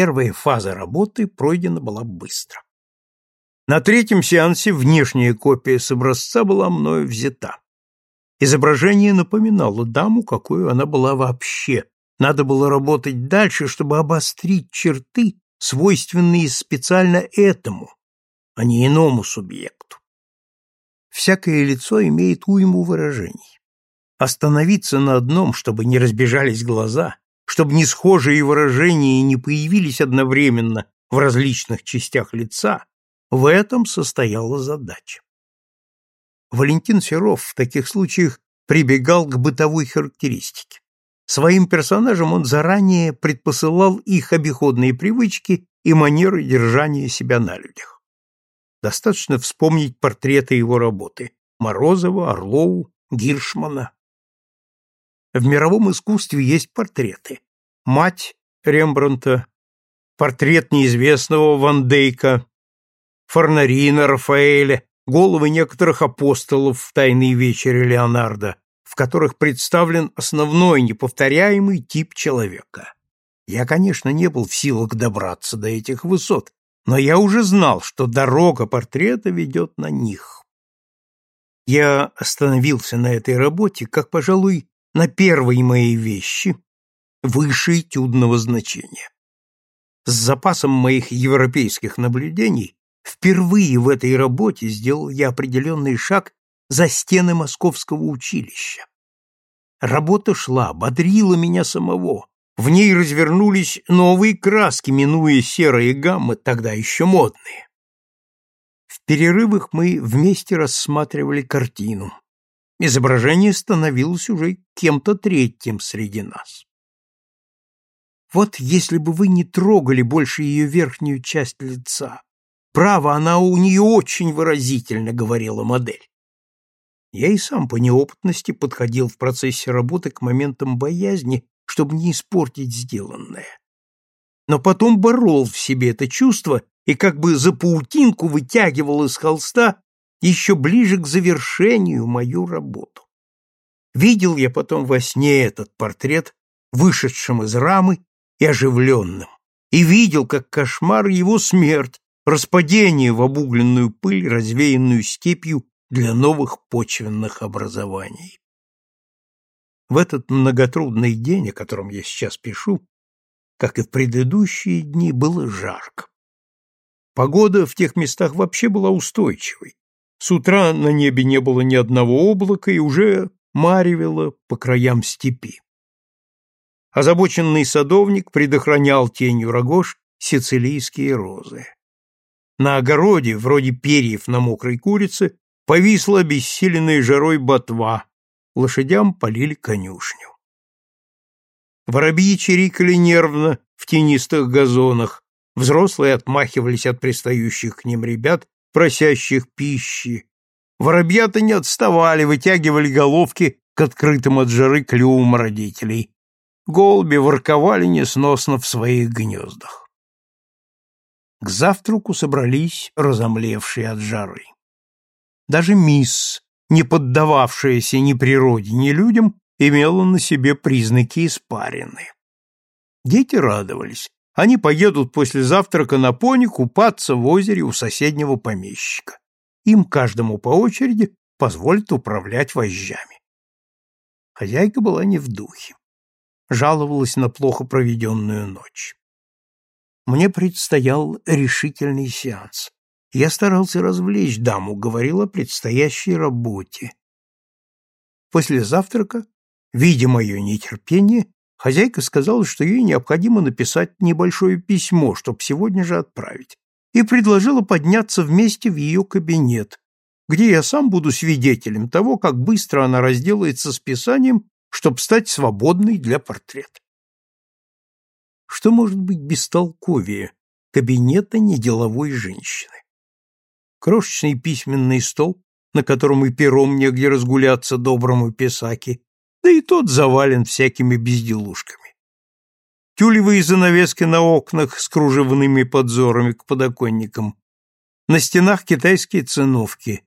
Первая фаза работы пройдена была быстро. На третьем сеансе внешняя копия с образца была мною взята. Изображение напоминало даму, какую она была вообще. Надо было работать дальше, чтобы обострить черты, свойственные специально этому, а не иному субъекту. Всякое лицо имеет уйму выражений. Остановиться на одном, чтобы не разбежались глаза, чтобы не схожие выражения не появились одновременно в различных частях лица, в этом состояла задача. Валентин Серов в таких случаях прибегал к бытовой характеристике. Своим персонажам он заранее предпосылал их обиходные привычки и манеры держания себя на людях. Достаточно вспомнить портреты его работы Морозова, Орлову, Гиршмана. В мировом искусстве есть портреты. Мать Рембрандта, портрет неизвестного Ван Дейка, Форнарина Рафаэля, головы некоторых апостолов в «Тайной вечере» Леонардо, в которых представлен основной неповторяемый тип человека. Я, конечно, не был в силах добраться до этих высот, но я уже знал, что дорога портрета ведет на них. Я остановился на этой работе, как, пожалуй, на первой моей вещи, выше этюдного значения. С запасом моих европейских наблюдений впервые в этой работе сделал я определенный шаг за стены московского училища. Работа шла, бодрила меня самого, в ней развернулись новые краски, минуя серые гаммы, тогда еще модные. В перерывах мы вместе рассматривали картину. Изображение становилось уже кем-то третьим среди нас. Вот если бы вы не трогали больше ее верхнюю часть лица. Право, она у нее очень выразительно, говорила модель. Я и сам по неопытности подходил в процессе работы к моментам боязни чтобы не испортить сделанное. Но потом борол в себе это чувство и как бы за паутинку вытягивал из холста еще ближе к завершению мою работу. Видел я потом во сне этот портрет, вышедшим из рамы и оживленным, и видел, как кошмар его смерть, распадение в обугленную пыль, развеянную степью для новых почвенных образований. В этот многотрудный день, о котором я сейчас пишу, как и в предыдущие дни, было жарко. Погода в тех местах вообще была устойчивой. С утра на небе не было ни одного облака и уже маревело по краям степи. Озабоченный садовник предохранял тенью рогож сицилийские розы. На огороде, вроде перьев на мокрой курице, повисла обессиленной жарой ботва, лошадям полили конюшню. Воробьи чирикали нервно в тенистых газонах, взрослые отмахивались от пристающих к ним ребят, просящих пищи. Воробьята не отставали, вытягивали головки к открытым от жары клювам родителей. Голуби ворковали несносно в своих гнездах. К завтраку собрались разомлевшие от жары. Даже мисс, не поддававшаяся ни природе, ни людям, имела на себе признаки испарины. Дети радовались. Они поедут после завтрака на пони купаться в озере у соседнего помещика. Им каждому по очереди позволят управлять вожжами. Хозяйка была не в духе. Жаловалась на плохо проведенную ночь. Мне предстоял решительный сеанс. Я старался развлечь даму, говорил о предстоящей работе. После завтрака, видя мое нетерпение, хозяйка сказала, что ей необходимо написать небольшое письмо, чтобы сегодня же отправить, и предложила подняться вместе в ее кабинет, где я сам буду свидетелем того, как быстро она разделается с писанием, чтобы стать свободной для портрета. Что может быть бестолковее кабинета неделовой женщины? крошечный письменный стол, на котором и пером негде разгуляться доброму писаке, да и тот завален всякими безделушками. Тюлевые занавески на окнах с кружевными подзорами к подоконникам. На стенах китайские циновки.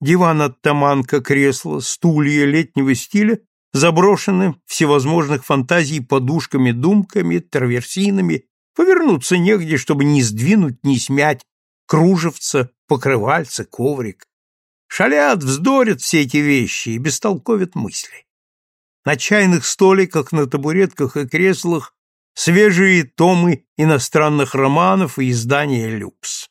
Диван от таманка, кресло, стулья летнего стиля заброшены всевозможных фантазий подушками, думками, траверсинами, Повернуться негде, чтобы ни сдвинуть, ни смять кружевца, покрывальца, коврик. Шалят, вздорят все эти вещи и бестолковят мысли. На чайных столиках, на табуретках и креслах свежие томы иностранных романов и издания «Люкс».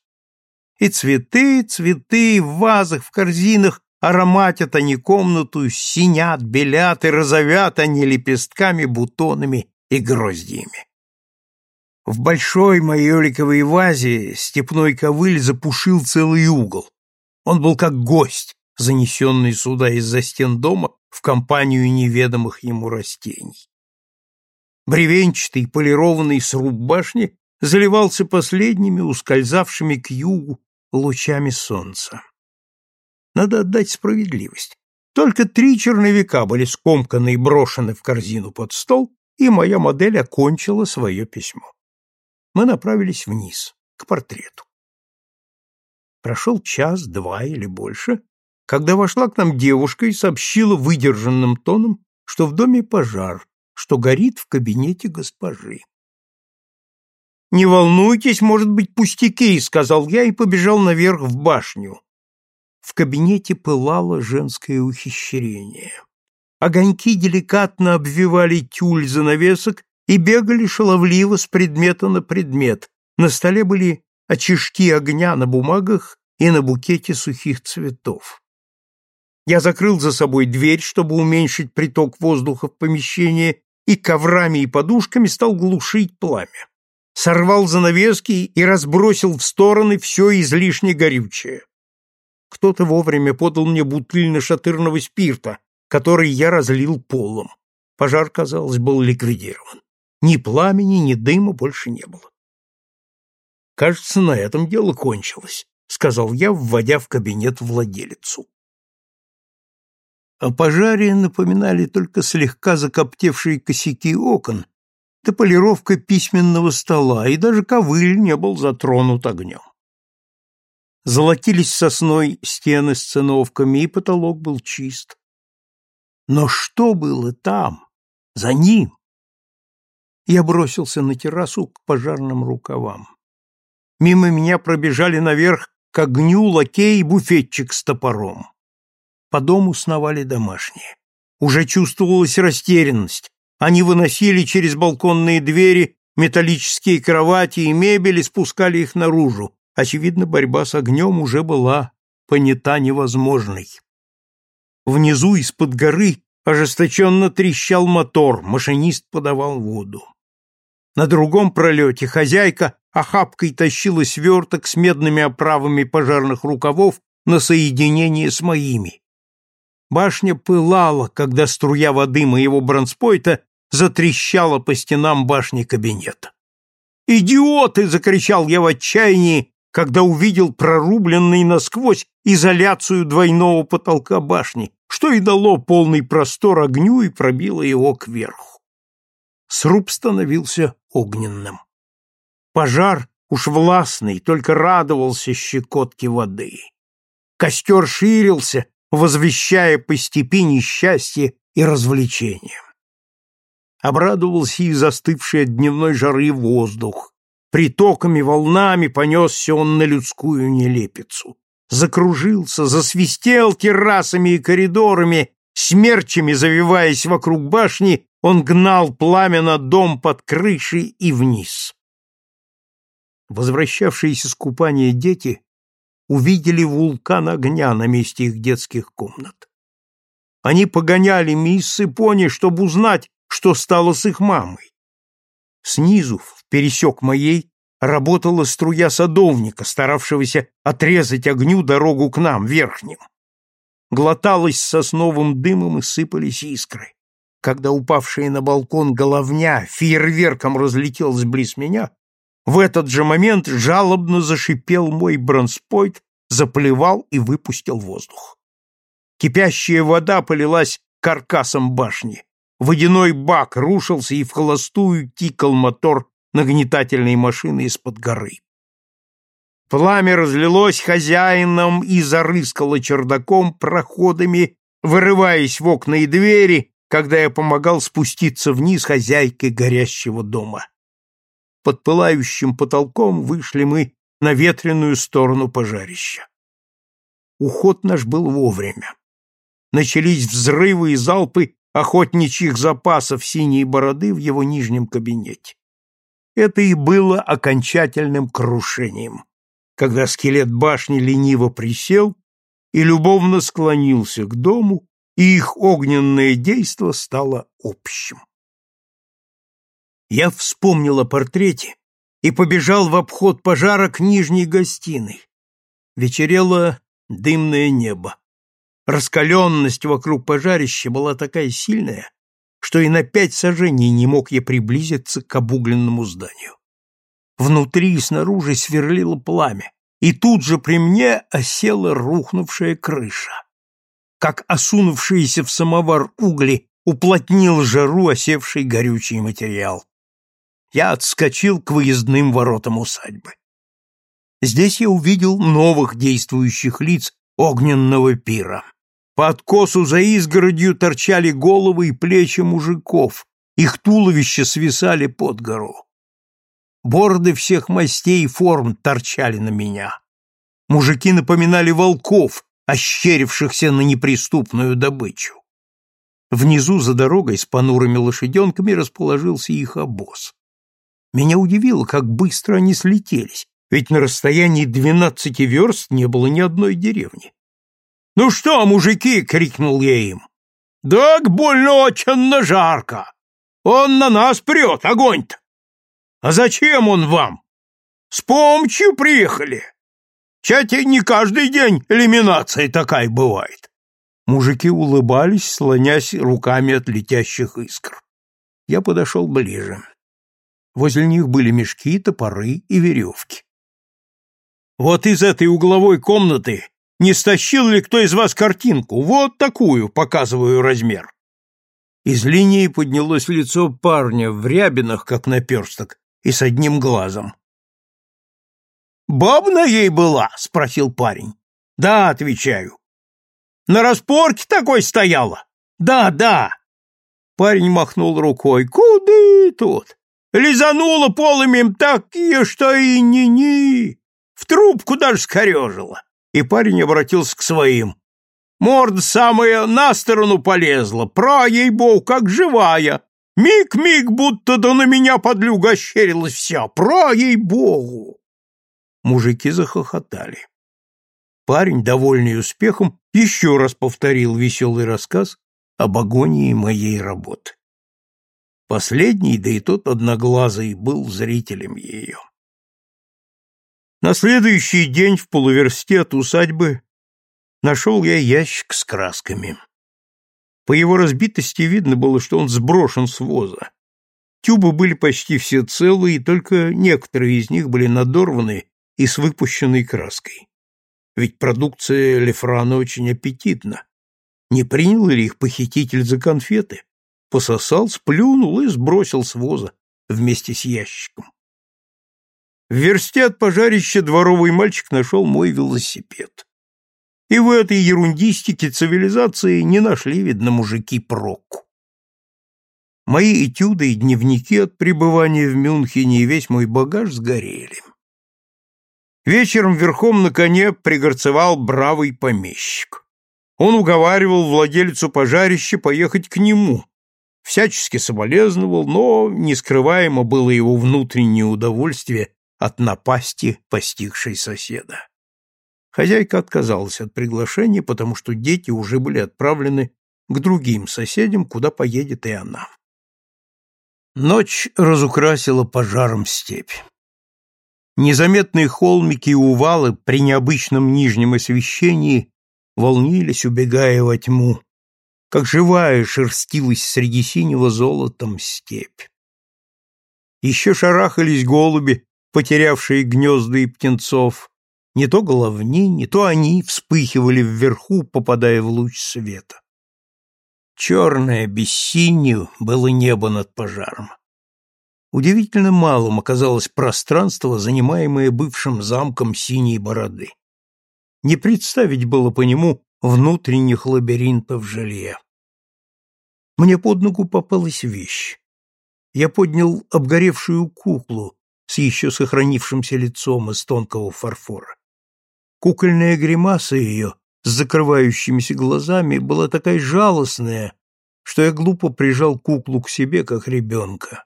И цветы, цветы в вазах, в корзинах ароматят они комнату, синят, белят и розовят они лепестками, бутонами и гроздьями. В большой майоликовой вазе степной ковыль запушил целый угол. Он был как гость, занесенный сюда из-за стен дома в компанию неведомых ему растений. Бревенчатый полированный сруб башни заливался последними ускользавшими к югу лучами солнца. Надо отдать справедливость. Только три черновика были скомканы и брошены в корзину под стол, и моя модель окончила свое письмо мы направились вниз, к портрету. Прошел час, два или больше, когда вошла к нам девушка и сообщила выдержанным тоном, что в доме пожар, что горит в кабинете госпожи. «Не волнуйтесь, может быть, пустяки», — сказал я и побежал наверх в башню. В кабинете пылало женское ухищрение. Огоньки деликатно обвивали тюль занавесок и бегали шаловливо с предмета на предмет. На столе были очишки огня на бумагах и на букете сухих цветов. Я закрыл за собой дверь, чтобы уменьшить приток воздуха в помещение, и коврами и подушками стал глушить пламя. Сорвал занавески и разбросил в стороны все излишне горючее. Кто-то вовремя подал мне бутыль нашатырного спирта, который я разлил полом. Пожар, казалось, был ликвидирован. Ни пламени, ни дыма больше не было. «Кажется, на этом дело кончилось», — сказал я, вводя в кабинет владелицу. О пожаре напоминали только слегка закоптевшие косяки окон, да полировка письменного стола, и даже ковыль не был затронут огнем. Золотились сосной стены с циновками, и потолок был чист. Но что было там, за ним? Я бросился на террасу к пожарным рукавам. Мимо меня пробежали наверх к огню лакей и буфетчик с топором. По дому сновали домашние. Уже чувствовалась растерянность. Они выносили через балконные двери металлические кровати и мебель и спускали их наружу. Очевидно, борьба с огнем уже была понята невозможной. Внизу из-под горы ожесточенно трещал мотор, машинист подавал воду. На другом пролете хозяйка охапкой тащила сверток с медными оправами пожарных рукавов на соединение с моими. Башня пылала, когда струя воды моего бронспойта затрещала по стенам башни кабинета. «Идиоты!» — закричал я в отчаянии, когда увидел прорубленный насквозь изоляцию двойного потолка башни, что и дало полный простор огню и пробило его кверху сруб становился огненным. Пожар, уж властный, только радовался щекотке воды. Костер ширился, возвещая по степи несчастье и развлечение. Обрадовался и застывший от дневной жары воздух. Притоками, волнами понесся он на людскую нелепицу. Закружился, засвистел террасами и коридорами, смерчами завиваясь вокруг башни он гнал пламя на дом под крышей и вниз. Возвращавшиеся с купания дети увидели вулкан огня на месте их детских комнат. Они погоняли мисс и пони, чтобы узнать, что стало с их мамой. Снизу, в пересек моей, работала струя садовника, старавшегося отрезать огню дорогу к нам, верхним. Глоталась сосновым дымом и сыпались искры когда упавшая на балкон головня фейерверком разлетелась близ меня, в этот же момент жалобно зашипел мой бронспойт, заплевал и выпустил воздух. Кипящая вода полилась каркасом башни. Водяной бак рушился и в холостую тикал мотор нагнетательной машины из-под горы. Пламя разлилось хозяином и зарыскало чердаком проходами, вырываясь в окна и двери, когда я помогал спуститься вниз хозяйке горящего дома. под пылающим потолком вышли мы на ветреную сторону пожарища. Уход наш был вовремя. Начались взрывы и залпы охотничьих запасов синей бороды в его нижнем кабинете. Это и было окончательным крушением, когда скелет башни лениво присел и любовно склонился к дому, и их огненное действо стало общим. Я вспомнил о портрете и побежал в обход пожара к нижней гостиной. Вечерело дымное небо. Раскаленность вокруг пожарища была такая сильная, что и на пять сажений не мог я приблизиться к обугленному зданию. Внутри и снаружи сверлило пламя, и тут же при мне осела рухнувшая крыша. Как осунувшиеся в самовар угли уплотнил жару осевший горючий материал. Я отскочил к выездным воротам усадьбы. Здесь я увидел новых действующих лиц огненного пира. По откосу за изгородью торчали головы и плечи мужиков, их туловища свисали под гору. Бороды всех мастей и форм торчали на меня. Мужики напоминали волков, ощерившихся на неприступную добычу. Внизу за дорогой с понурыми лошаденками расположился их обоз. Меня удивило, как быстро они слетелись, ведь на расстоянии двенадцати верст не было ни одной деревни. «Ну что, мужики!» — крикнул я им. «Так больно очень жарко! Он на нас прет, огонь-то! А зачем он вам? С помощью приехали! Чате не каждый день элиминация такая бывает!» Мужики улыбались, слонясь руками от летящих искр. Я подошел ближе. Возле них были мешки, топоры и веревки. «Вот из этой угловой комнаты не стащил ли кто из вас картинку? Вот такую, показываю размер. Из линии поднялось лицо парня в рябинах, как наперсток, и с одним глазом. «Бабна ей была?» — спросил парень. «Да», — отвечаю. «На распорке такой стояла?» «Да, да». Парень махнул рукой. «Куды тут? Лизанула полымем так, что и ни-ни. В трубку даже скорежила и парень обратился к своим. Морда самая на сторону полезла, пра ей-богу, как живая. Миг-миг, будто да на меня подлюга ощерилась вся, пра ей-богу. Мужики захохотали. Парень, довольный успехом, еще раз повторил веселый рассказ об агонии моей работы. Последний, да и тот одноглазый, был зрителем ее. На следующий день в полуверсте от усадьбы нашел я ящик с красками. По его разбитости видно было, что он сброшен с воза. Тюбы были почти все целые, только некоторые из них были надорваны и с выпущенной краской. Ведь продукция Лефрана очень аппетитна. Не принял ли их похититель за конфеты? Пососал, сплюнул и сбросил с воза вместе с ящиком. В версте от пожарища дворовый мальчик нашел мой велосипед. И в этой ерундистике цивилизации не нашли, видно, мужики прокку. Мои этюды и дневники от пребывания в Мюнхене и весь мой багаж сгорели. Вечером верхом на коне пригорцевал бравый помещик. Он уговаривал владельцу пожарища поехать к нему, всячески соболезновал, но нескрываемо было его внутреннее удовольствие от напасти, постигшей соседа. Хозяйка отказалась от приглашения, потому что дети уже были отправлены к другим соседям, куда поедет и она. Ночь разукрасила пожаром степь. Незаметные холмики и увалы при необычном нижнем освещении волнились, убегая во тьму, как живая шерстилась среди синего золотом степь. Еще шарахались голуби, потерявшие гнезда и птенцов, не то головни, не то они вспыхивали вверху, попадая в луч света. Черное, без синью, было небо над пожаром. Удивительно малым оказалось пространство, занимаемое бывшим замком синей бороды. Не представить было по нему внутренних лабиринтов жилья. Мне под ногу попалась вещь. Я поднял обгоревшую куклу, с еще сохранившимся лицом из тонкого фарфора. Кукольная гримаса ее с закрывающимися глазами была такая жалостная, что я глупо прижал куклу к себе, как ребенка,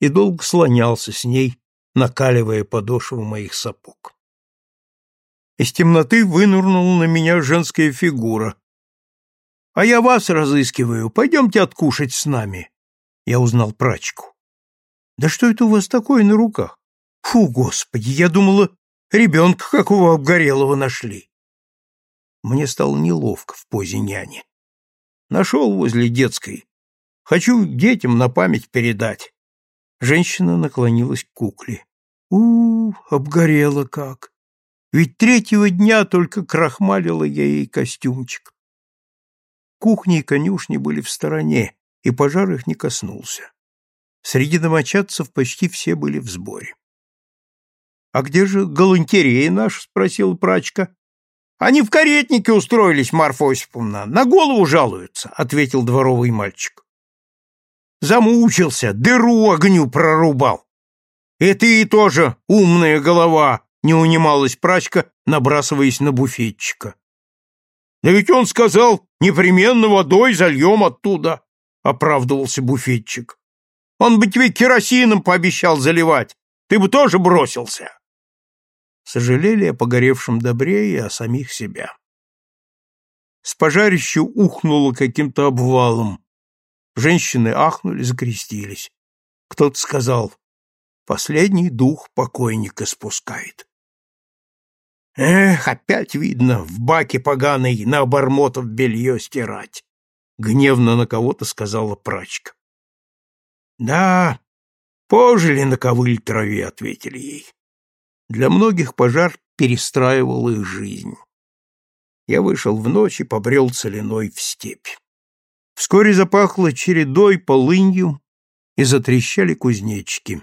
и долго слонялся с ней, накаливая подошву моих сапог. Из темноты вынырнула на меня женская фигура. «А я вас разыскиваю. Пойдемте откушать с нами». Я узнал прачку. «Да что это у вас такое на руках? Фу, господи, я думала, ребенка какого обгорелого нашли». Мне стало неловко в позе няни. Нашел возле детской. Хочу детям на память передать. Женщина наклонилась к кукле. у, -у обгорела как. Ведь третьего дня только крахмалила я ей костюмчик. Кухни и конюшни были в стороне, и пожар их не коснулся. Среди домочадцев почти все были в сборе. — А где же галантерея наш? — спросил прачка. — Они в каретнике устроились, Марфа Осиповна. На голову жалуются, — ответил дворовый мальчик. Замучился, дыру огню прорубал. И ты тоже умная голова, не унималась прачка, набрасываясь на буфетчика. Да ведь он сказал, непременно водой зальем оттуда, оправдывался буфетчик. Он бы тебе керосином пообещал заливать, ты бы тоже бросился. Сожалели о погоревшем добре и о самих себя. С пожарища ухнуло каким-то обвалом. Женщины ахнули, закрестились. Кто-то сказал, последний дух покойника спускает. Эх, опять видно, в баке поганый на обормотов белье стирать. Гневно на кого-то сказала прачка. Да, пожили на ковыль траве, ответили ей. Для многих пожар перестраивал их жизнь. Я вышел в ночь и побрел соляной в степь. Вскоре запахло чередой, полынью, и затрещали кузнечки.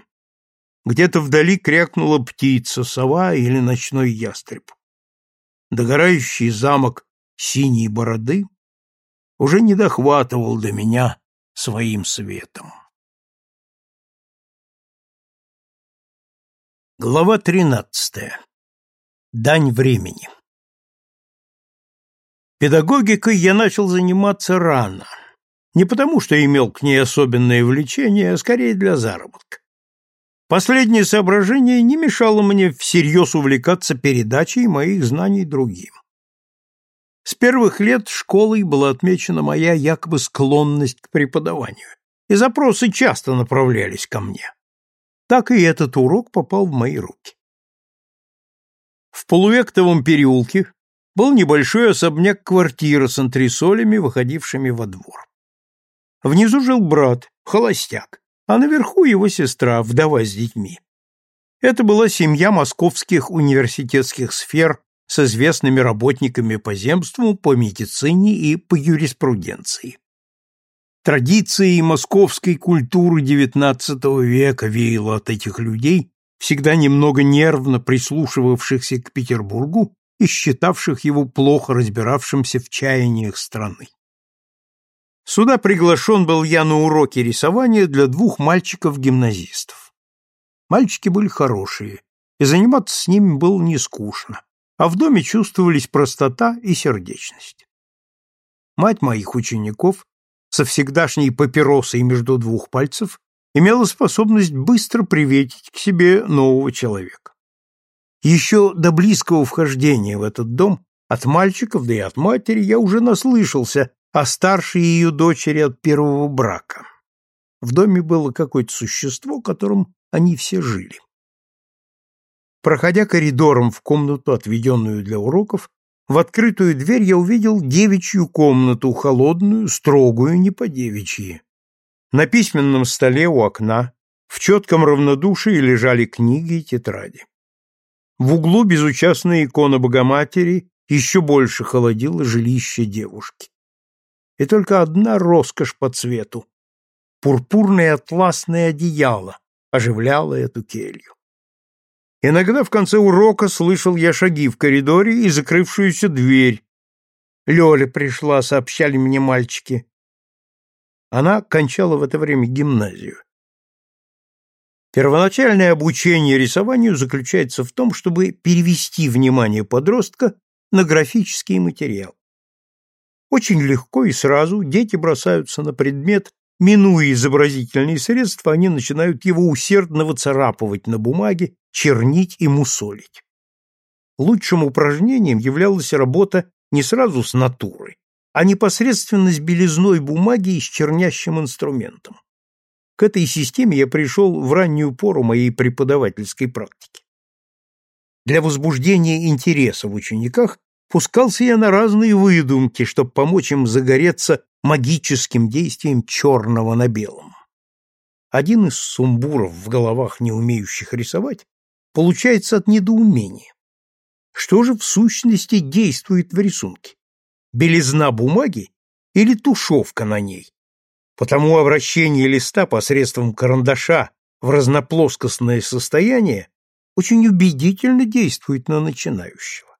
Где-то вдали крякнула птица, сова или ночной ястреб. Догорающий замок синей бороды уже не дохватывал до меня своим светом. Глава тринадцатая. Дань времени. Педагогикой я начал заниматься рано. Не потому, что имел к ней особенное влечение, а скорее для заработка. Последнее соображение не мешало мне всерьез увлекаться передачей моих знаний другим. С первых лет школой была отмечена моя якобы склонность к преподаванию, и запросы часто направлялись ко мне. Так и этот урок попал в мои руки. В полувектовом переулке был небольшой особняк-квартира с антресолями, выходившими во двор. Внизу жил брат, холостяк, а наверху его сестра, вдова с детьми. Это была семья московских университетских сфер с известными работниками по земству, по медицине и по юриспруденции. Традиции московской культуры XIX века веяло от этих людей, всегда немного нервно прислушивавшихся к Петербургу и считавших его плохо разбиравшимся в чаяниях страны. Сюда приглашен был я на уроки рисования для двух мальчиков-гимназистов. Мальчики были хорошие, и заниматься с ними было не скучно, а в доме чувствовались простота и сердечность. Мать моих учеников, со всегдашней папиросой между двух пальцев, имела способность быстро приветить к себе нового человека. Еще до близкого вхождения в этот дом от мальчиков, да и от матери я уже наслышался а старшей ее дочери от первого брака. В доме было какое-то существо, которым они все жили. Проходя коридором в комнату, отведенную для уроков, в открытую дверь я увидел девичью комнату, холодную, строгую, не по-девичьи. На письменном столе у окна в четком равнодушии лежали книги и тетради. В углу безучастная икона Богоматери еще больше холодила жилище девушки и только одна роскошь по цвету — пурпурное атласное одеяло оживляло эту келью. Иногда в конце урока слышал я шаги в коридоре и закрывшуюся дверь. Лёля пришла, сообщали мне мальчики. Она кончала в это время гимназию. Первоначальное обучение рисованию заключается в том, чтобы перевести внимание подростка на графический материал. Очень легко и сразу дети бросаются на предмет, минуя изобразительные средства, они начинают его усердно выцарапывать на бумаге, чернить и мусолить. Лучшим упражнением являлась работа не сразу с натурой, а непосредственно с белизной бумаги и с чернящим инструментом. К этой системе я пришел в раннюю пору моей преподавательской практики. Для возбуждения интереса в учениках пускался я на разные выдумки, чтобы помочь им загореться магическим действием черного на белом. Один из сумбуров в головах не умеющих рисовать получается от недоумения. Что же в сущности действует в рисунке? Белизна бумаги или тушевка на ней? Потому обращение листа посредством карандаша в разноплоскостное состояние очень убедительно действует на начинающего.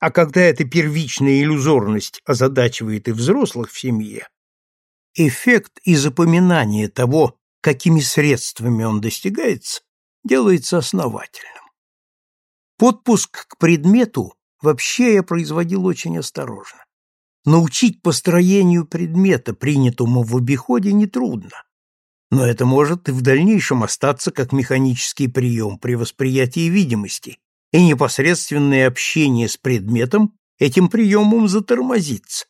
А когда эта первичная иллюзорность озадачивает и взрослых в семье, эффект и запоминание того, какими средствами он достигается, делается основательным. Подпуск к предмету вообще я производил очень осторожно. Научить построению предмета, принятому в обиходе, нетрудно. Но это может и в дальнейшем остаться как механический прием при восприятии видимости, и непосредственное общение с предметом этим приемом затормозится.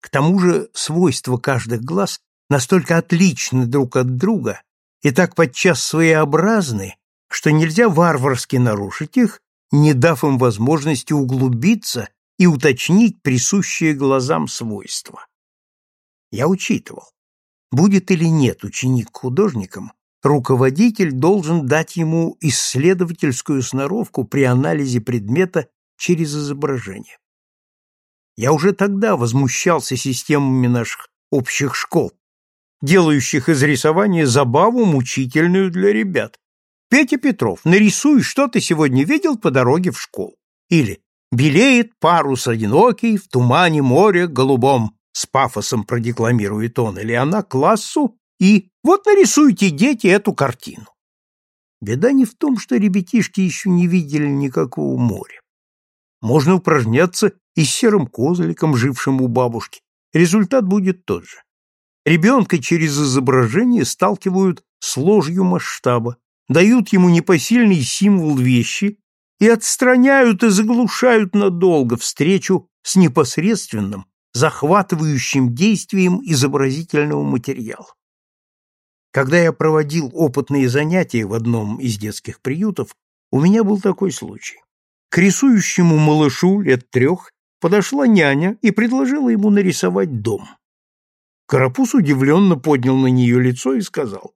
К тому же свойства каждых глаз настолько отличны друг от друга и так подчас своеобразны, что нельзя варварски нарушить их, не дав им возможности углубиться и уточнить присущие глазам свойства. Я учитывал, будет или нет ученик художником, руководитель должен дать ему исследовательскую сноровку при анализе предмета через изображение. Я уже тогда возмущался системами наших общих школ, делающих из рисования забаву мучительную для ребят. Петя Петров, нарисуй, что ты сегодня видел по дороге в школу. Или Белеет парус одинокий в тумане моря голубом, с пафосом продекламирует он или она классу, и вот нарисуйте, дети, эту картину. Беда не в том, что ребятишки еще не видели никакого моря. Можно упражняться и с серым козликом, жившим у бабушки. Результат будет тот же. Ребенка через изображение сталкивают с ложью масштаба, дают ему непосильный символ вещи и отстраняют и заглушают надолго встречу с непосредственным, захватывающим действием изобразительного материала. Когда я проводил опытные занятия в одном из детских приютов, у меня был такой случай. К рисующему малышу лет трех подошла няня и предложила ему нарисовать дом. Карапуз удивленно поднял на нее лицо и сказал,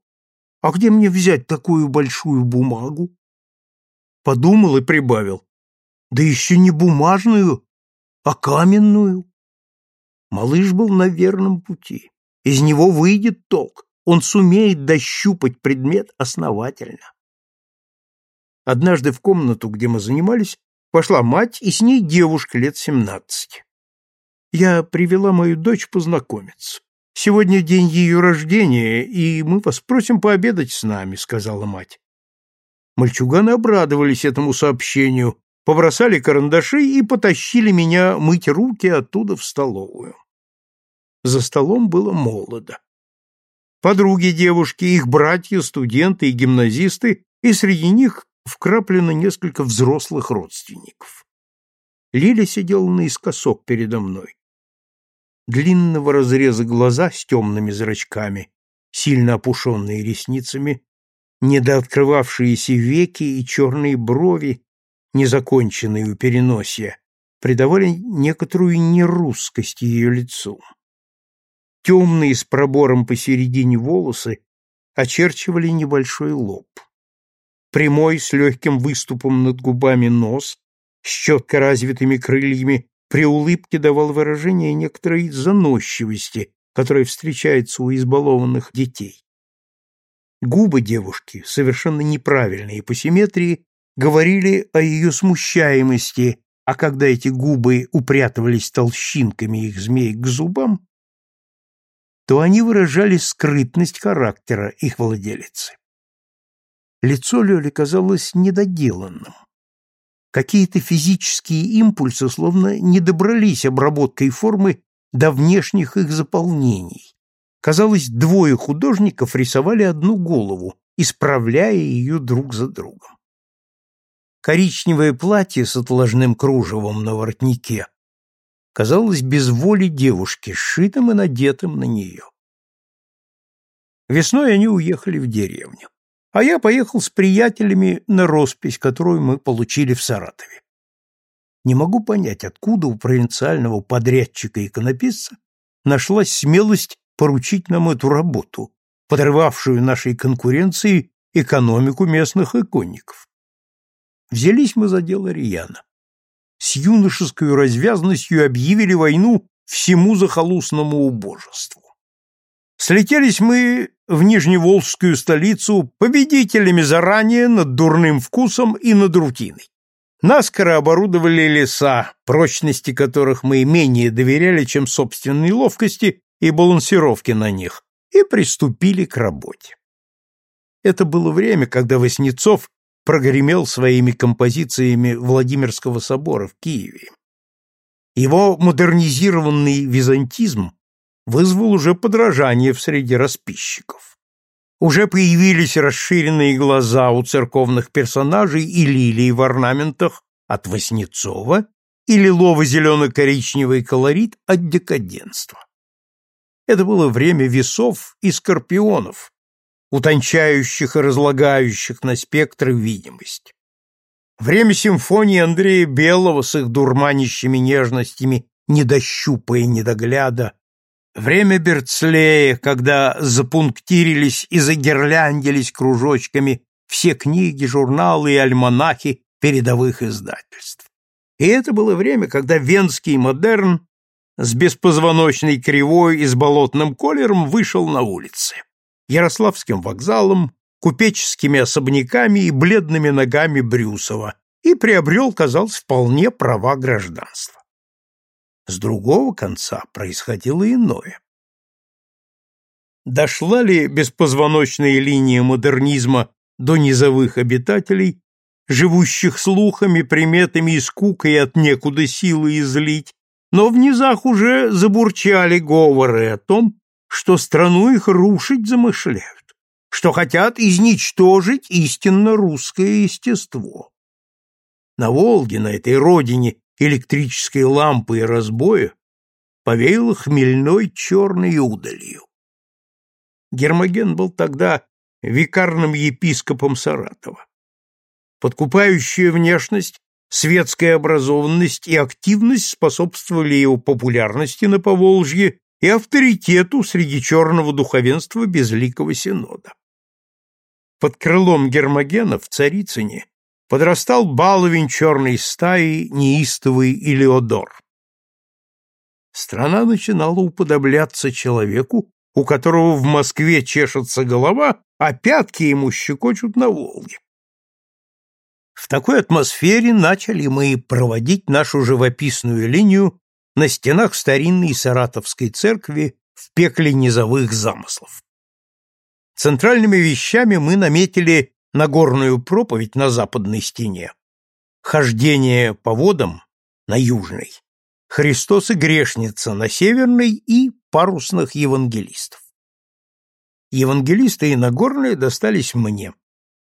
«А где мне взять такую большую бумагу?» подумал и прибавил. Да еще не бумажную, а каменную. Малыш был на верном пути. Из него выйдет толк. Он сумеет дощупать предмет основательно. Однажды в комнату, где мы занимались, пошла мать и с ней девушка лет семнадцати. Я привела мою дочь познакомиться. Сегодня день ее рождения, и мы вас просим пообедать с нами, сказала мать. Мальчуганы обрадовались этому сообщению, побросали карандаши и потащили меня мыть руки оттуда в столовую. За столом было молодо. Подруги девушки, их братья, студенты и гимназисты, и среди них вкраплено несколько взрослых родственников. Лиля сидела наискосок передо мной. Длинного разреза глаза с темными зрачками, сильно опушенные ресницами, недооткрывавшиеся веки и черные брови, незаконченные у переносия, придавали некоторую нерусскость ее лицу. Темные с пробором посередине волосы очерчивали небольшой лоб. Прямой, с легким выступом над губами нос, с четко развитыми крыльями, при улыбке давал выражение некоторой заносчивости, которая встречается у избалованных детей. Губы девушки, совершенно неправильные по симметрии, говорили о ее смущаемости, а когда эти губы упрятывались толщинками их змей к зубам, то они выражали скрытность характера их владелицы. лицо Лёли казалось недоделанным. Какие-то физические импульсы словно не добрались обработкой формы до внешних их заполнений. Казалось, двое художников рисовали одну голову, исправляя ее друг за другом. Коричневое платье с отложным кружевом на воротнике казалось без воли девушки, сшитым и надетым на нее. Весной они уехали в деревню, а я поехал с приятелями на роспись, которую мы получили в Саратове. Не могу понять, откуда у провинциального подрядчика-иконописца нашлась смелость поручить нам эту работу, подрывавшую нашей конкуренции экономику местных иконников. Взялись мы за дело Рияна. С юношеской развязностью объявили войну всему захолустному убожеству. Слетелись мы в Нижневолжскую столицу победителями заранее над дурным вкусом и над рутиной. Наскоро оборудовали леса, прочности которых мы менее доверяли, чем собственной ловкости и балансировке на них, и приступили к работе. Это было время, когда Васнецов прогремел своими композициями Владимирского собора в Киеве. Его модернизированный византизм вызвал уже подражание в среде расписчиков. Уже появились расширенные глаза у церковных персонажей и лилии в орнаментах от Васнецова и лилово-зелено-коричневый колорит от декаденства. Это было время весов и скорпионов, утончающих и разлагающих на спектры видимость. Время симфонии Андрея Белого с их дурманящими нежностями недощупа и недогляда, время Берцлея, когда запунктирились и загирляндились кружочками все книги, журналы и альманахи передовых издательств. И это было время, когда венский модерн с беспозвоночной кривой и с болотным колером вышел на улицы. Ярославским вокзалом, купеческими особняками и бледными ногами Брюсова и приобрел, казалось, вполне права гражданства. С другого конца происходило иное. Дошла ли беспозвоночная линия модернизма до низовых обитателей, живущих слухами, приметами и скукой от некуда силы излить, но в низах уже забурчали говоры о том, что страну их рушить замышляют, что хотят изничтожить истинно русское естество. На Волге, на этой родине электрической лампы и разбоя, повеяло хмельной черной удалью. Гермоген был тогда викарным епископом Саратова. Подкупающая внешность, светская образованность и активность способствовали его популярности на Поволжье и авторитету среди черного духовенства Безликого Синода. Под крылом Гермогена в Царицыне подрастал баловень черной стаи неистовый Илеодор. Страна начинала уподобляться человеку, у которого в Москве чешется голова, а пятки ему щекочут на Волге. В такой атмосфере начали мы проводить нашу живописную линию на стенах старинной Саратовской церкви в пекле низовых замыслов. Центральными вещами мы наметили Нагорную проповедь на западной стене, хождение по водам на южной, Христос и грешница на северной и парусных евангелистов. Евангелисты и Нагорные достались мне.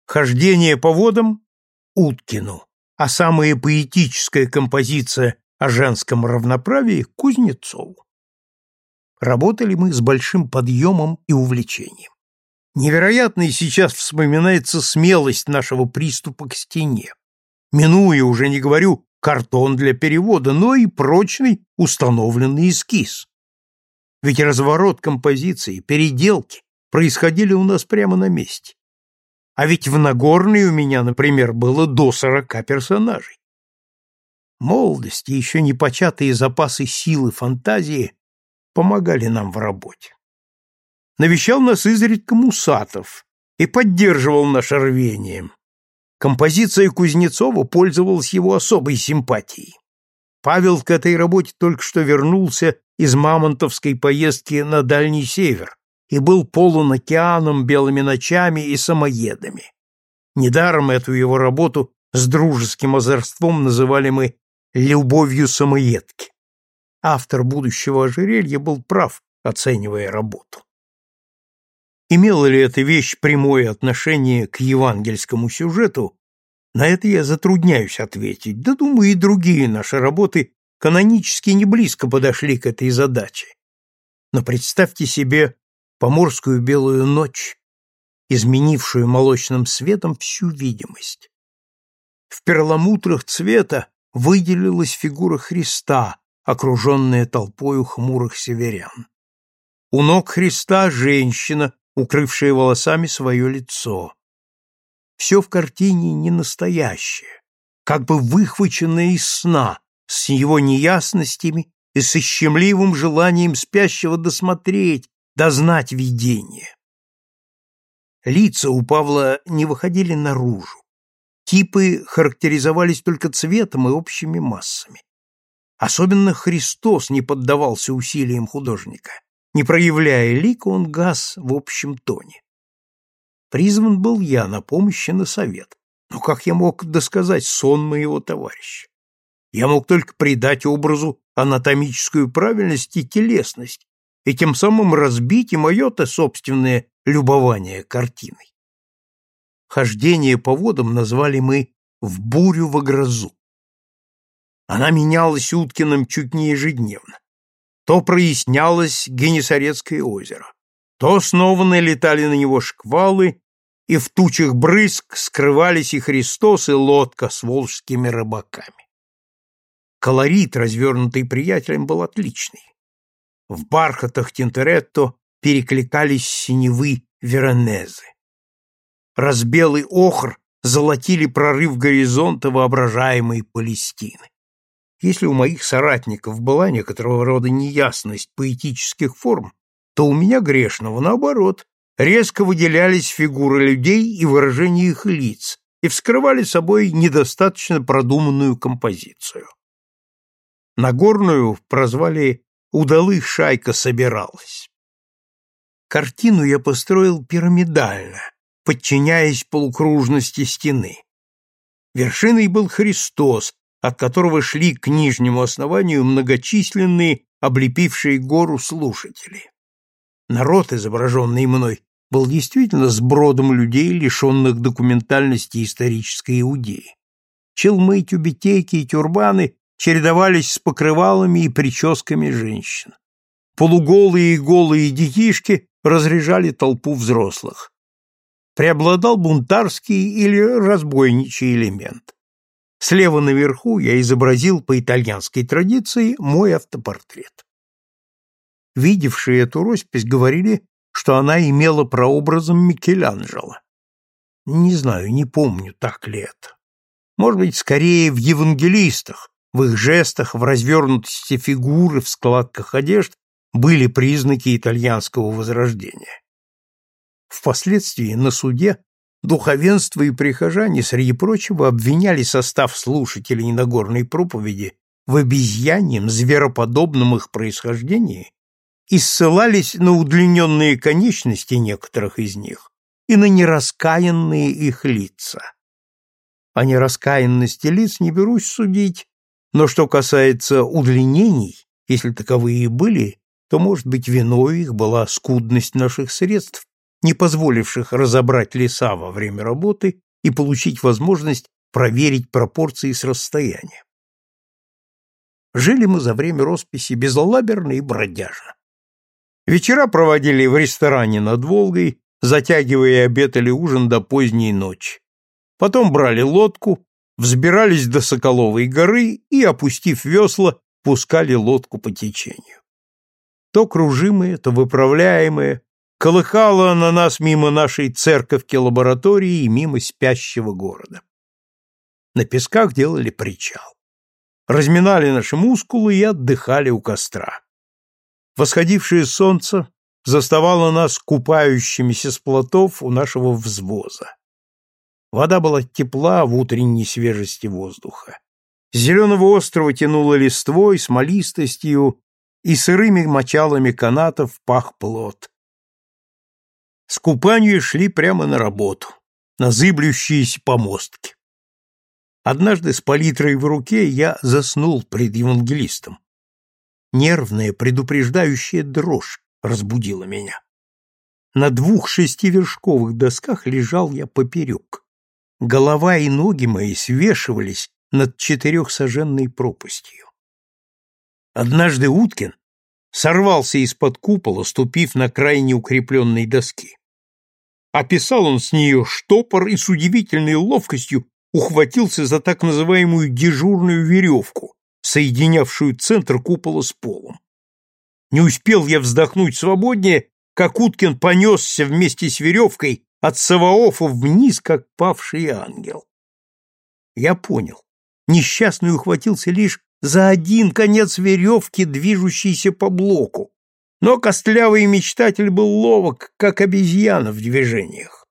Хождение по водам — Уткину, а самая поэтическая композиция о женском равноправии Кузнецову. Работали мы с большим подъемом и увлечением. Невероятной сейчас вспоминается смелость нашего приступа к стене. Минуя, уже не говорю, картон для перевода, но и прочный установленный эскиз. Ведь разворот композиции, переделки происходили у нас прямо на месте. А ведь в Нагорной у меня, например, было до сорока персонажей. Молодость и еще непочатые запасы силы фантазии помогали нам в работе. Навещал нас изредка Мусатов и поддерживал наше рвение. Композиция Кузнецова пользовалась его особой симпатией. Павел к этой работе только что вернулся из мамонтовской поездки на Дальний Север и был полон океаном, белыми ночами и самоедами. Недаром эту его работу с дружеским озорством называли мы «любовью самоедки». Автор будущего ожерелья был прав, оценивая работу. Имела ли эта вещь прямое отношение к евангельскому сюжету, на это я затрудняюсь ответить, да, думаю, и другие наши работы канонически не близко подошли к этой задаче. Но представьте себе поморскую белую ночь, изменившую молочным светом всю видимость. В перламутрах цвета выделилась фигура Христа, окруженная толпою хмурых северян. У ног Христа женщина, укрывшая волосами свое лицо. Все в картине не настоящее, как бы выхваченное из сна, с его неясностями и с щемливым желанием спящего досмотреть, дознать видение. Лица у Павла не выходили наружу. Типы характеризовались только цветом и общими массами. Особенно Христос не поддавался усилиям художника. Не проявляя лика, он гас в общем тоне. Призван был я на помощь и на совет. Но как я мог досказать сон моего товарища? Я мог только придать образу анатомическую правильность и телесность, и тем самым разбить и мое-то собственное любование картиной. Хождение по водам назвали мы «в бурю во грозу». Она менялась Уткиным чуть не ежедневно. То прояснялось Генесарецкое озеро, то снова налетали на него шквалы, и в тучах брызг скрывались и Христос, и лодка с волжскими рыбаками. Колорит, развернутый приятелем, был отличный. В бархатах Тинторетто перекликались синевы Веронезы. Разбелый охр золотили прорыв горизонта воображаемой Палестины. Если у моих соратников была некоторого рода неясность поэтических форм, то у меня грешного, наоборот, резко выделялись фигуры людей и выражения их лиц и вскрывали собой недостаточно продуманную композицию. Нагорную прозвали «Удалых шайка собиралась». Картину я построил пирамидально, подчиняясь полукружности стены. Вершиной был Христос, от которого шли к нижнему основанию многочисленные, облепившие гору слушатели. Народ, изображенный мной, был действительно сбродом людей, лишенных документальности исторической Иудеи. Челмы, тюбетейки и тюрбаны чередовались с покрывалами и прическами женщин. Полуголые и голые детишки разряжали толпу взрослых. Преобладал бунтарский или разбойничий элемент. Слева наверху я изобразил по итальянской традиции мой автопортрет. Видевшие эту роспись говорили, что она имела прообразом Микеланджело. Не знаю, не помню, так ли это. Может быть, скорее в евангелистах, в их жестах, в развернутости фигуры, в складках одежд были признаки итальянского возрождения. Впоследствии на суде духовенство и прихожане, среди прочего, обвиняли состав слушателей Нагорной проповеди в обезьяньем, звероподобном их происхождении и ссылались на удлиненные конечности некоторых из них и на нераскаянные их лица. О нераскаянности лиц не берусь судить, но что касается удлинений, если таковые и были, то, может быть, виной их была скудность наших средств, не позволивших разобрать леса во время работы и получить возможность проверить пропорции с расстояния. Жили мы за время росписи безалаберно и бродяжно. Вечера проводили в ресторане над Волгой, затягивая обед или ужин до поздней ночи. Потом брали лодку, взбирались до Соколовой горы и, опустив весла, пускали лодку по течению. То кружимые, то выправляемые, колыхало на нас мимо нашей церковки-лаборатории и мимо спящего города. На песках делали причал. Разминали наши мускулы и отдыхали у костра. Восходившее солнце заставало нас купающимися с плотов у нашего взвоза. Вода была тепла в утренней свежести воздуха. С зеленого острова тянуло листвой, смолистостью, и сырыми мочалами канатов пах плот. С купанию шли прямо на работу. на зыблющиеся помостки. Однажды с палитрой в руке я заснул пред евангелистом. Нервная, предупреждающая дрожь разбудила меня. На двух шестивершковых досках лежал я поперек. Голова и ноги мои свешивались над четырехсоженной пропастью. Однажды Уткин сорвался из-под купола, ступив на крайне укрепленной доски. Описал он с нее штопор и с удивительной ловкостью ухватился за так называемую дежурную веревку, соединявшую центр купола с полом. Не успел я вздохнуть свободнее, как Уткин понесся вместе с веревкой от Саваофа вниз, как павший ангел. Я понял. Несчастный ухватился лишь за один конец веревки, движущийся по блоку, но костлявый мечтатель был ловок, как обезьяна в движениях.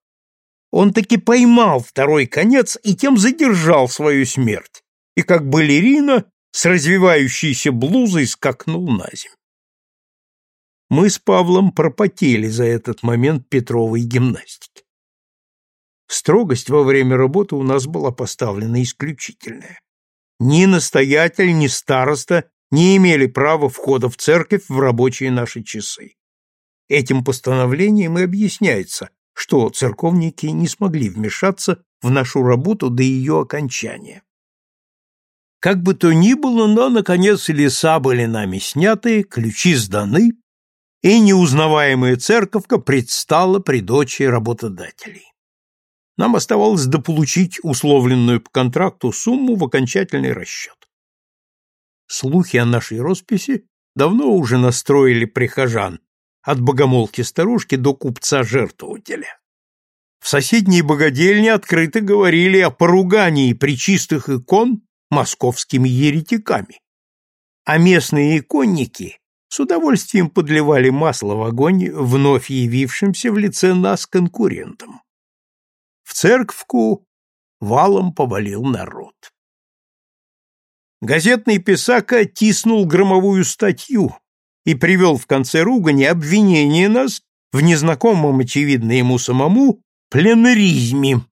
Он таки поймал второй конец и тем задержал свою смерть, и как балерина с развивающейся блузой скакнул на землю. Мы с Павлом пропотели за этот момент Петровой гимнастики. Строгость во время работы у нас была поставлена исключительная. Ни настоятель, ни староста не имели права входа в церковь в рабочие наши часы. Этим постановлением и объясняется, что церковники не смогли вмешаться в нашу работу до ее окончания. Как бы то ни было, но, наконец, леса были нами сняты, ключи сданы, и неузнаваемая церковка предстала при дочи работодателей. Нам оставалось дополучить условленную по контракту сумму в окончательный расчет. Слухи о нашей росписи давно уже настроили прихожан, от богомолки-старушки до купца-жертвователя. В соседней богадельне открыто говорили о поругании причистых икон московскими еретиками. А местные иконники с удовольствием подливали масло в огонь вновь явившимся в лице нас конкурентам. В церковку валом повалил народ. Газетный писака тиснул громовую статью и привел в конце ругани обвинение нас в незнакомом, очевидно ему самому, пленаризме,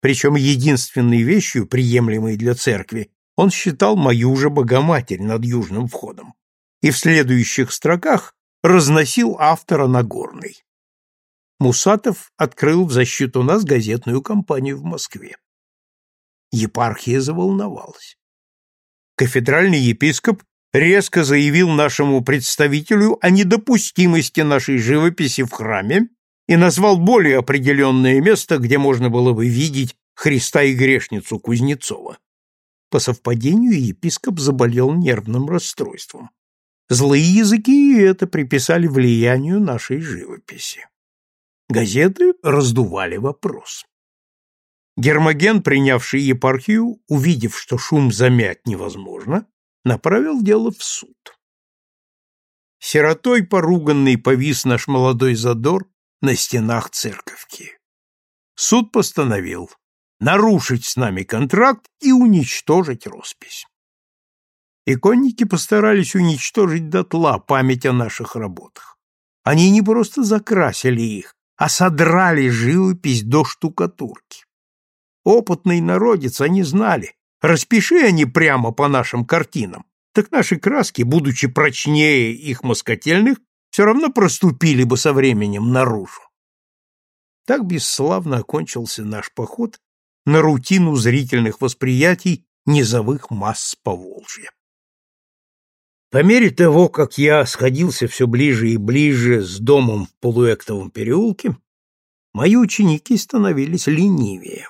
причем единственной вещью, приемлемой для церкви, он считал мою же Богоматерь над южным входом и в следующих строках разносил автора Нагорной. Мусатов открыл в защиту нас газетную кампанию в Москве. Епархия заволновалась. Кафедральный епископ резко заявил нашему представителю о недопустимости нашей живописи в храме и назвал более определенное место, где можно было бы видеть Христа и грешницу Кузнецова. По совпадению епископ заболел нервным расстройством. Злые языки это приписали влиянию нашей живописи. Газеты раздували вопрос. Гермоген, принявший епархию, увидев, что шум замять невозможно, направил дело в суд. Сиротой поруганный повис наш молодой задор на стенах церковки. Суд постановил нарушить с нами контракт и уничтожить роспись. Иконники постарались уничтожить дотла память о наших работах. Они не просто закрасили их, а содрали живопись до штукатурки. Опытный народец они знали, распиши они прямо по нашим картинам, так наши краски, будучи прочнее их москотельных, все равно проступили бы со временем наружу. Так бесславно окончился наш поход на рутину зрительных восприятий низовых масс Поволжья. По мере того, как я сходился все ближе и ближе с домом в полуэктовом переулке, мои ученики становились ленивее.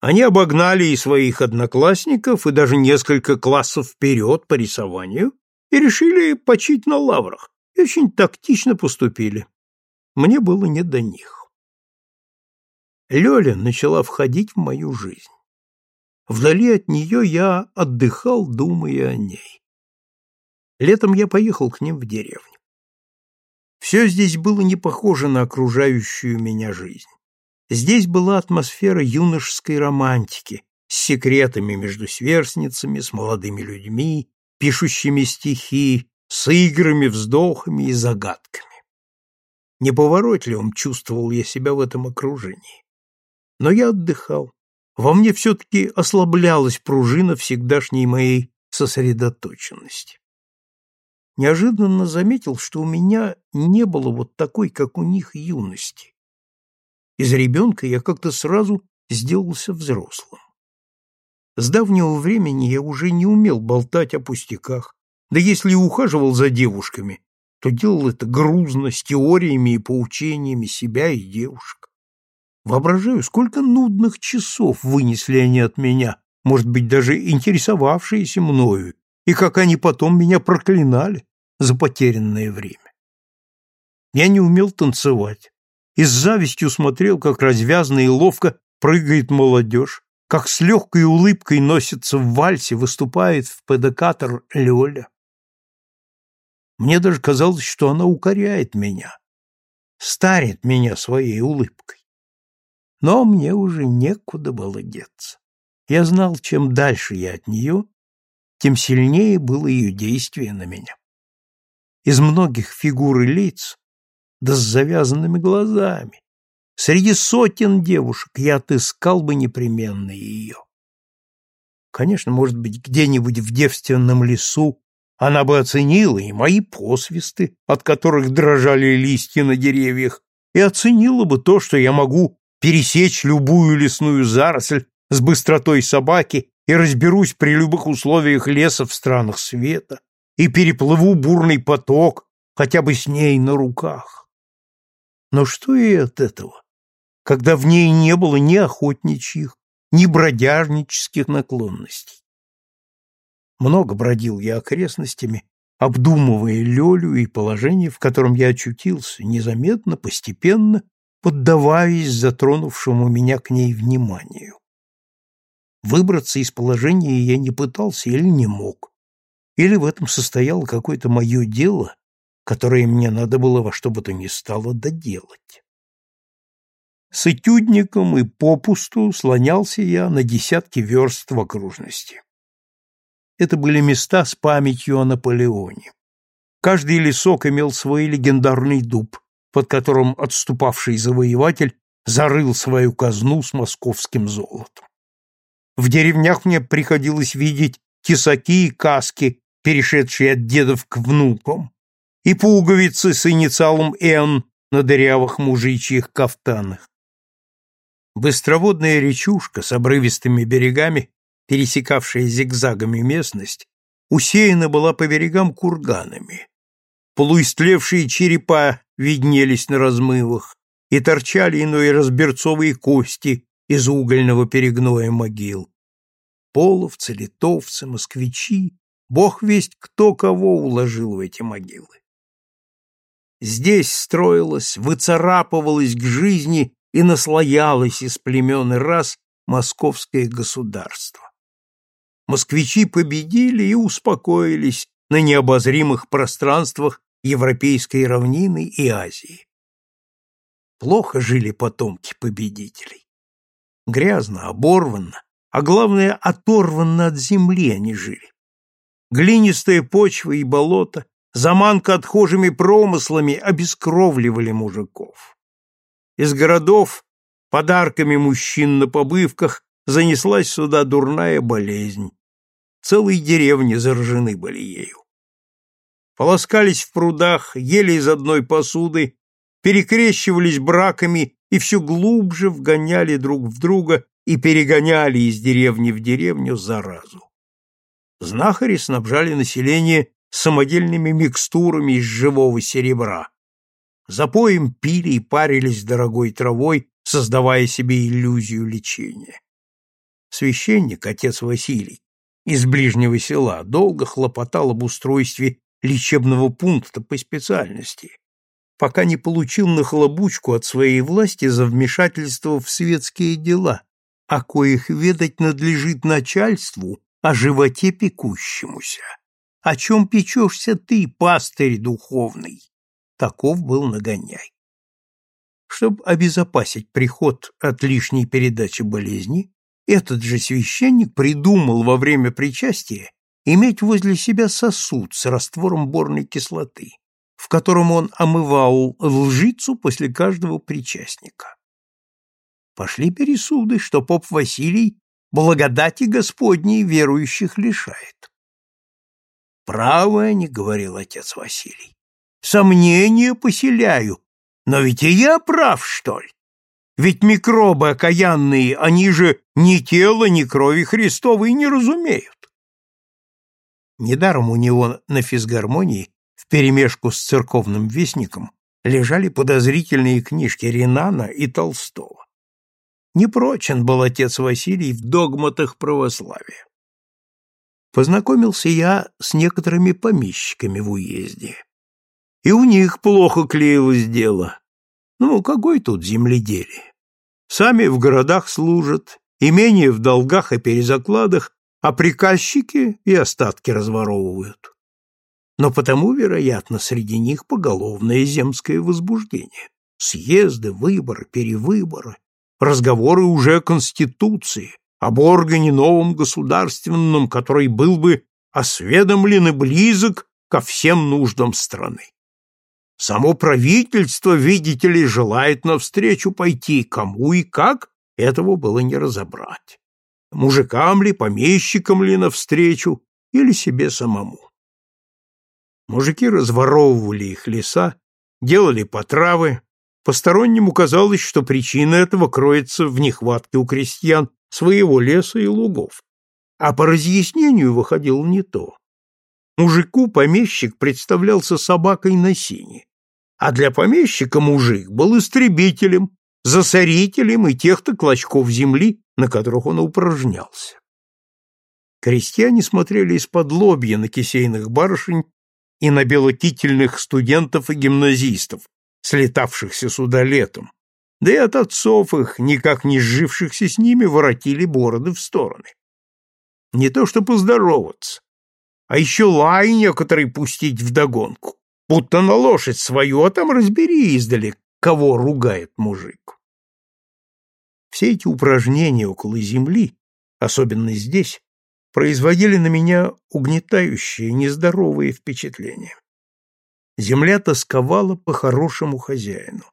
Они обогнали и своих одноклассников, и даже несколько классов вперед по рисованию, и решили почить на лаврах, и очень тактично поступили. Мне было не до них. Лёля начала входить в мою жизнь. Вдали от нее я отдыхал, думая о ней. Летом я поехал к ним в деревню. Все здесь было не похоже на окружающую меня жизнь. Здесь была атмосфера юношеской романтики с секретами между сверстницами, с молодыми людьми, пишущими стихи, с играми, вздохами и загадками. Неповоротливым чувствовал я себя в этом окружении. Но я отдыхал. Во мне все-таки ослаблялась пружина всегдашней моей сосредоточенности. Неожиданно заметил, что у меня не было вот такой, как у них, юности. Из ребенка я как-то сразу сделался взрослым. С давнего времени я уже не умел болтать о пустяках, да если и ухаживал за девушками, то делал это грузно, с теориями и поучениями себя и девушек. Воображаю, сколько нудных часов вынесли они от меня, может быть, даже интересовавшиеся мною, и как они потом меня проклинали за потерянное время. Я не умел танцевать, и с завистью смотрел, как развязно и ловко прыгает молодежь, как с легкой улыбкой носится в вальсе, выступает в педокатор Лёля. Мне даже казалось, что она укоряет меня, старит меня своей улыбкой. Но мне уже некуда было деться. Я знал, чем дальше я от нее, тем сильнее было ее действие на меня. Из многих фигур и лиц, да с завязанными глазами, среди сотен девушек я отыскал бы непременно ее. Конечно, может быть, где-нибудь в девственном лесу она бы оценила и мои посвисты, от которых дрожали листья на деревьях, и оценила бы то, что я могу пересечь любую лесную заросль с быстротой собаки и разберусь при любых условиях леса в странах света, и переплыву бурный поток, хотя бы с ней на руках. Но что и от этого, когда в ней не было ни охотничьих, ни бродяжнических наклонностей? Много бродил я окрестностями, обдумывая Лёлю и положение, в котором я очутился, незаметно, постепенно, поддаваясь затронувшему меня к ней вниманию. Выбраться из положения я не пытался или не мог, или в этом состояло какое-то мое дело, которое мне надо было во что бы то ни стало доделать. С этюдником и попусту слонялся я на десятки верст в окружности. Это были места с памятью о Наполеоне. Каждый лесок имел свой легендарный дуб, под которым отступавший завоеватель зарыл свою казну с московским золотом. В деревнях мне приходилось видеть тесаки и каски, перешедшие от дедов к внукам, и пуговицы с инициалом «Н» на дырявых мужичьих кафтанах. Быстроводная речушка с обрывистыми берегами пересекавшая зигзагами местность, усеяна была по берегам курганами. Полуистлевшие черепа виднелись на размывах, и торчали иной разберцовые кости из угольного перегноя могил. Половцы, литовцы, москвичи, бог весть кто кого уложил в эти могилы. Здесь строилось, выцарапывалось к жизни и наслоялось из племен и рас московское государство москвичи победили и успокоились на необозримых пространствах европейской равнины и Азии. Плохо жили потомки победителей. Грязно, оборванно, а главное, оторванно от земли они жили. Глинистая почва и болото, заманка отхожими промыслами обескровливали мужиков. Из городов подарками мужчин на побывках занеслась сюда дурная болезнь. Целые деревни заражены были ею. Полоскались в прудах, ели из одной посуды, перекрещивались браками и все глубже вгоняли друг в друга и перегоняли из деревни в деревню заразу. Знахари снабжали население самодельными микстурами из живого серебра. Запоем пили и парились дорогой травой, создавая себе иллюзию лечения. Священник, отец Василий, из ближнего села, долго хлопотал об устройстве лечебного пункта по специальности, пока не получил нахлобучку от своей власти за вмешательство в светские дела, о коих ведать надлежит начальству о животе пекущемуся. О чем печешься ты, пастырь духовный? Таков был нагоняй. Чтобы обезопасить приход от лишней передачи болезни, этот же священник придумал во время причастия иметь возле себя сосуд с раствором борной кислоты, в котором он омывал лжицу после каждого причастника. пошли пересуды, что поп Василий благодати Господней верующих лишает. «Правы они», — говорил отец Василий, — «сомнения поселяю, но ведь и я прав, что ли? Ведь микробы окаянные, они же ни тела, ни крови Христовой не разумеют». Недаром у него на физгармонии вперемешку с церковным вестником лежали подозрительные книжки Ренана и Толстого. Непрочен был отец Василий в догматах православия. Познакомился я с некоторыми помещиками в уезде. И у них плохо клеилось дело. Ну, какой тут земледелие? Сами в городах служат, имения в долгах и перезакладах, а приказчики и остатки разворовывают но потому, вероятно, среди них поголовное земское возбуждение. Съезды, выборы, перевыборы, разговоры уже о Конституции, об органе новом государственном, который был бы осведомлен и близок ко всем нуждам страны. Само правительство, видите ли, желает навстречу пойти, кому и как, этого было не разобрать. Мужикам ли, помещикам ли навстречу, или себе самому. Мужики разворовывали их леса, делали потравы. Постороннему казалось, что причина этого кроется в нехватке у крестьян своего леса и лугов. А по разъяснению выходило не то. Мужику помещик представлялся собакой на сине, а для помещика мужик был истребителем, засорителем и тех-то клочков земли, на которых он упражнялся. Крестьяне смотрели из-под лобья на кисейных барышень и на белокительных студентов и гимназистов, слетавшихся сюда летом, да и от отцов их, никак не сжившихся с ними, воротили бороды в стороны. Не то что поздороваться, а еще лай некоторый пустить вдогонку, будто на лошадь свою, а там разбери издали, кого ругает мужик. Все эти упражнения около земли, особенно здесь, производили на меня угнетающие, нездоровые впечатления. Земля тосковала по хорошему хозяину.